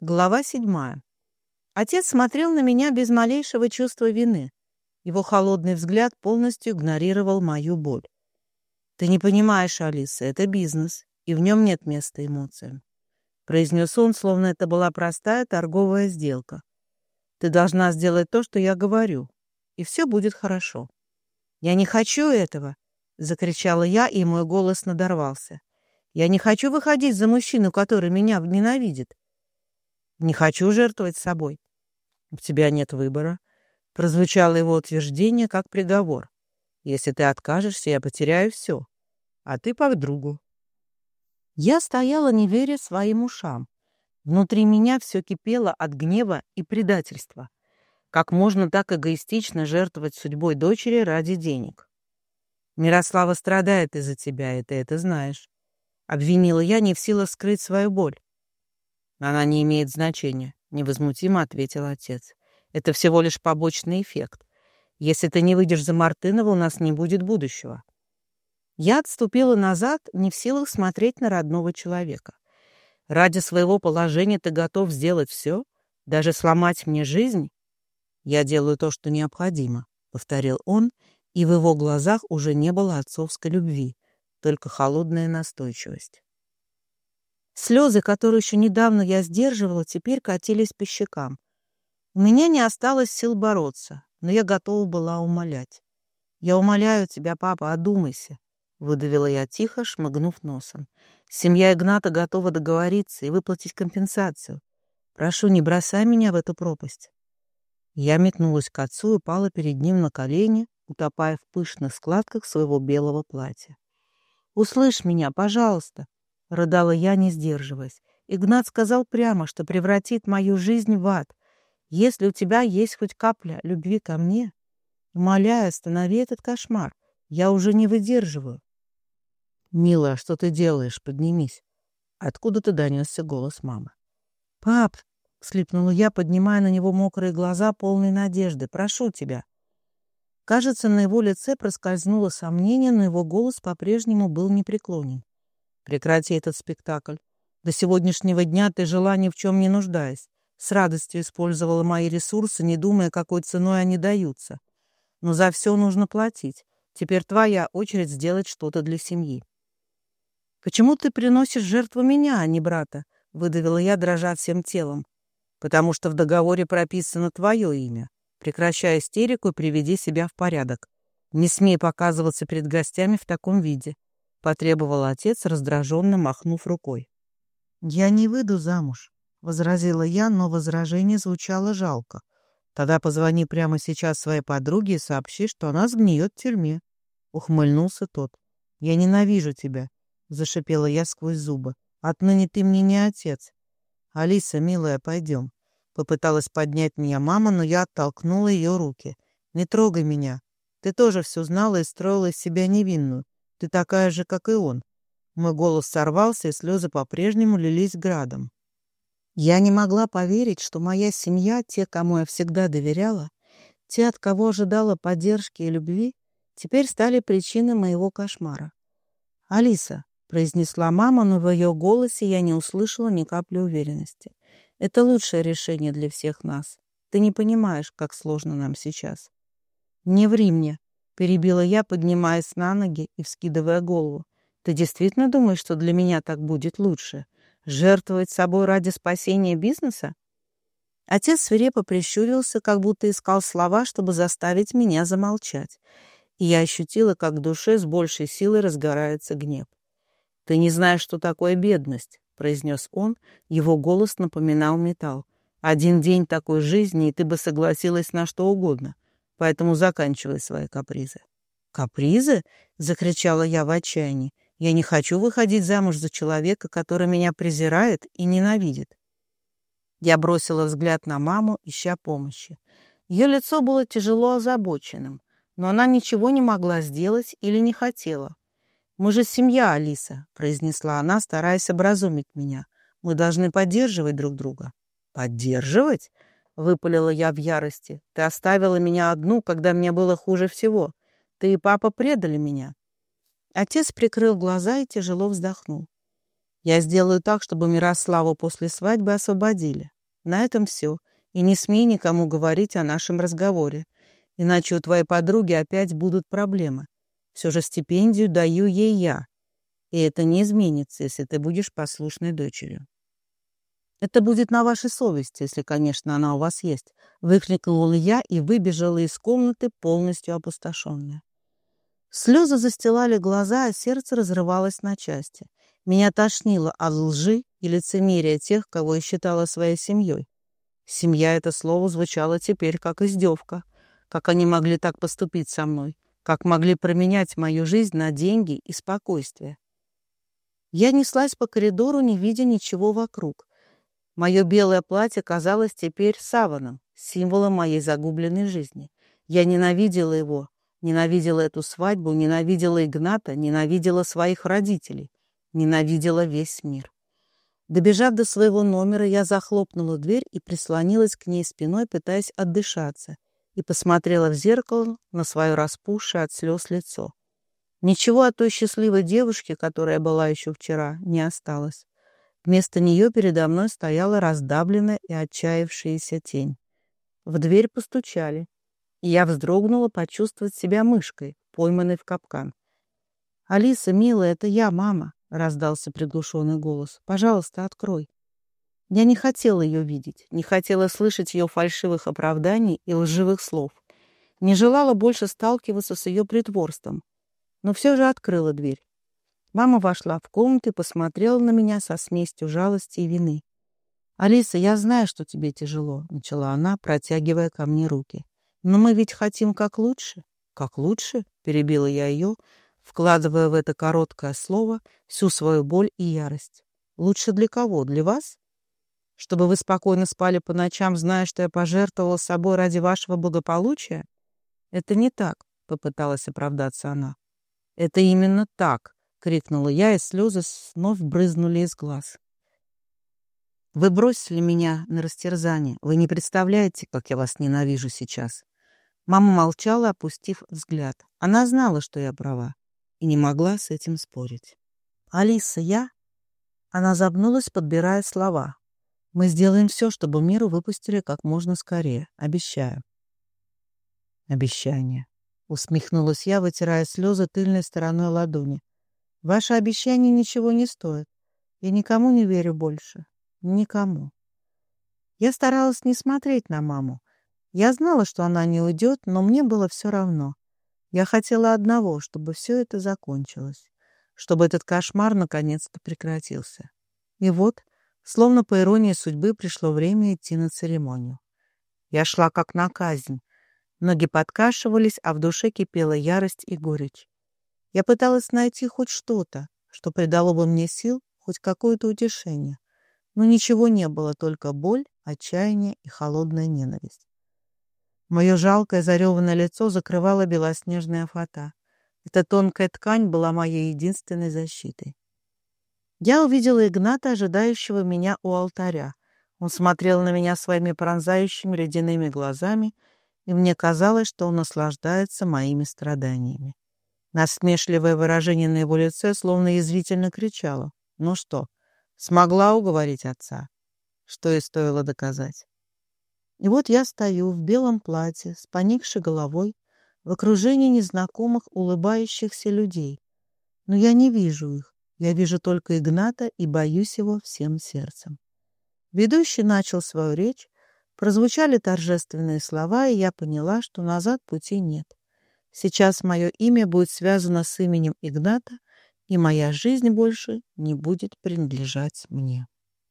Глава седьмая. Отец смотрел на меня без малейшего чувства вины. Его холодный взгляд полностью игнорировал мою боль. «Ты не понимаешь, Алиса, это бизнес, и в нем нет места эмоциям», — произнес он, словно это была простая торговая сделка. «Ты должна сделать то, что я говорю, и все будет хорошо». «Я не хочу этого!» — закричала я, и мой голос надорвался. «Я не хочу выходить за мужчину, который меня ненавидит. Не хочу жертвовать собой. У тебя нет выбора. Прозвучало его утверждение как приговор. Если ты откажешься, я потеряю все. А ты по другу. Я стояла, не веря своим ушам. Внутри меня все кипело от гнева и предательства. Как можно так эгоистично жертвовать судьбой дочери ради денег? Мирослава страдает из-за тебя, и ты это знаешь. Обвинила я, не в силах скрыть свою боль. Она не имеет значения, невозмутимо ответил отец. Это всего лишь побочный эффект. Если ты не выйдешь за Мартынова, у нас не будет будущего. Я отступила назад, не в силах смотреть на родного человека. Ради своего положения ты готов сделать все, даже сломать мне жизнь? Я делаю то, что необходимо, — повторил он, и в его глазах уже не было отцовской любви, только холодная настойчивость. Слезы, которые еще недавно я сдерживала, теперь катились по щекам. У меня не осталось сил бороться, но я готова была умолять. «Я умоляю тебя, папа, одумайся», — выдавила я тихо, шмыгнув носом. «Семья Игната готова договориться и выплатить компенсацию. Прошу, не бросай меня в эту пропасть». Я метнулась к отцу и пала перед ним на колени, утопая в пышных складках своего белого платья. «Услышь меня, пожалуйста», — рыдала я, не сдерживаясь. «Игнат сказал прямо, что превратит мою жизнь в ад. Если у тебя есть хоть капля любви ко мне, умоляю, останови этот кошмар. Я уже не выдерживаю». «Милая, что ты делаешь? Поднимись». Откуда-то донесся голос мамы. «Пап!» — слипнула я, поднимая на него мокрые глаза, полные надежды. «Прошу тебя». Кажется, на его лице проскользнуло сомнение, но его голос по-прежнему был непреклонен. Прекрати этот спектакль. До сегодняшнего дня ты жила ни в чем не нуждаясь. С радостью использовала мои ресурсы, не думая, какой ценой они даются. Но за все нужно платить. Теперь твоя очередь сделать что-то для семьи. «Почему ты приносишь жертву меня, а не брата?» — выдавила я, дрожа всем телом. «Потому что в договоре прописано твое имя. Прекращай истерику и приведи себя в порядок. Не смей показываться перед гостями в таком виде. — потребовал отец, раздраженно махнув рукой. «Я не выйду замуж», — возразила я, но возражение звучало жалко. «Тогда позвони прямо сейчас своей подруге и сообщи, что она сгниет в тюрьме», — ухмыльнулся тот. «Я ненавижу тебя», — зашипела я сквозь зубы. «Отныне ты мне не отец». «Алиса, милая, пойдем». Попыталась поднять меня мама, но я оттолкнула ее руки. «Не трогай меня. Ты тоже все знала и строила из себя невинную. Ты такая же, как и он». Мой голос сорвался, и слезы по-прежнему лились градом. Я не могла поверить, что моя семья, те, кому я всегда доверяла, те, от кого ожидала поддержки и любви, теперь стали причиной моего кошмара. «Алиса», — произнесла мама, но в ее голосе я не услышала ни капли уверенности. «Это лучшее решение для всех нас. Ты не понимаешь, как сложно нам сейчас». «Не ври мне», Перебила я, поднимаясь на ноги и вскидывая голову. «Ты действительно думаешь, что для меня так будет лучше? Жертвовать собой ради спасения бизнеса?» Отец свирепо прищурился, как будто искал слова, чтобы заставить меня замолчать. И я ощутила, как в душе с большей силой разгорается гнев. «Ты не знаешь, что такое бедность», — произнес он. Его голос напоминал металл. «Один день такой жизни, и ты бы согласилась на что угодно поэтому заканчивай свои капризы». «Капризы?» — закричала я в отчаянии. «Я не хочу выходить замуж за человека, который меня презирает и ненавидит». Я бросила взгляд на маму, ища помощи. Ее лицо было тяжело озабоченным, но она ничего не могла сделать или не хотела. «Мы же семья, Алиса», — произнесла она, стараясь образумить меня. «Мы должны поддерживать друг друга». «Поддерживать?» Выпалила я в ярости. Ты оставила меня одну, когда мне было хуже всего. Ты и папа предали меня. Отец прикрыл глаза и тяжело вздохнул. Я сделаю так, чтобы Мирославу после свадьбы освободили. На этом все. И не смей никому говорить о нашем разговоре. Иначе у твоей подруги опять будут проблемы. Все же стипендию даю ей я. И это не изменится, если ты будешь послушной дочерью. Это будет на вашей совести, если, конечно, она у вас есть. Выкрикнула я и выбежала из комнаты, полностью опустошенная. Слезы застилали глаза, а сердце разрывалось на части. Меня тошнило от лжи и лицемерия тех, кого я считала своей семьей. Семья — это слово звучало теперь как издевка. Как они могли так поступить со мной? Как могли променять мою жизнь на деньги и спокойствие? Я неслась по коридору, не видя ничего вокруг. Мое белое платье казалось теперь саваном, символом моей загубленной жизни. Я ненавидела его, ненавидела эту свадьбу, ненавидела Игната, ненавидела своих родителей, ненавидела весь мир. Добежав до своего номера, я захлопнула дверь и прислонилась к ней спиной, пытаясь отдышаться, и посмотрела в зеркало на свое распухшее от слез лицо. Ничего от той счастливой девушки, которая была еще вчера, не осталось. Вместо нее передо мной стояла раздавленная и отчаявшаяся тень. В дверь постучали, и я вздрогнула почувствовать себя мышкой, пойманной в капкан. «Алиса, милая, это я, мама!» — раздался приглушенный голос. «Пожалуйста, открой». Я не хотела ее видеть, не хотела слышать ее фальшивых оправданий и лживых слов. Не желала больше сталкиваться с ее притворством. Но все же открыла дверь. Мама вошла в комнату и посмотрела на меня со смесью жалости и вины. «Алиса, я знаю, что тебе тяжело», — начала она, протягивая ко мне руки. «Но мы ведь хотим как лучше». «Как лучше?» — перебила я ее, вкладывая в это короткое слово всю свою боль и ярость. «Лучше для кого? Для вас? Чтобы вы спокойно спали по ночам, зная, что я пожертвовала собой ради вашего благополучия? Это не так, — попыталась оправдаться она. Это именно так, — крикнула я, и слезы снова брызнули из глаз. Вы бросили меня на растерзание. Вы не представляете, как я вас ненавижу сейчас. Мама молчала, опустив взгляд. Она знала, что я права и не могла с этим спорить. «Алиса, я...» Она забнулась, подбирая слова. «Мы сделаем все, чтобы миру выпустили как можно скорее. Обещаю». «Обещание», — усмехнулась я, вытирая слезы тыльной стороной ладони. «Ваше обещание ничего не стоит. Я никому не верю больше. Никому». Я старалась не смотреть на маму. Я знала, что она не уйдет, но мне было все равно. Я хотела одного, чтобы все это закончилось, чтобы этот кошмар наконец-то прекратился. И вот, словно по иронии судьбы, пришло время идти на церемонию. Я шла как на казнь. Ноги подкашивались, а в душе кипела ярость и горечь. Я пыталась найти хоть что-то, что придало бы мне сил, хоть какое-то утешение. Но ничего не было, только боль, отчаяние и холодная ненависть. Мое жалкое зареванное лицо закрывала белоснежная фата. Эта тонкая ткань была моей единственной защитой. Я увидела Игната, ожидающего меня у алтаря. Он смотрел на меня своими пронзающими ледяными глазами, и мне казалось, что он наслаждается моими страданиями. Насмешливое выражение на его лице словно язвительно кричало. «Ну что, смогла уговорить отца?» Что и стоило доказать. И вот я стою в белом платье с поникшей головой в окружении незнакомых улыбающихся людей. Но я не вижу их. Я вижу только Игната и боюсь его всем сердцем. Ведущий начал свою речь, прозвучали торжественные слова, и я поняла, что назад пути нет. Сейчас мое имя будет связано с именем Игната, и моя жизнь больше не будет принадлежать мне.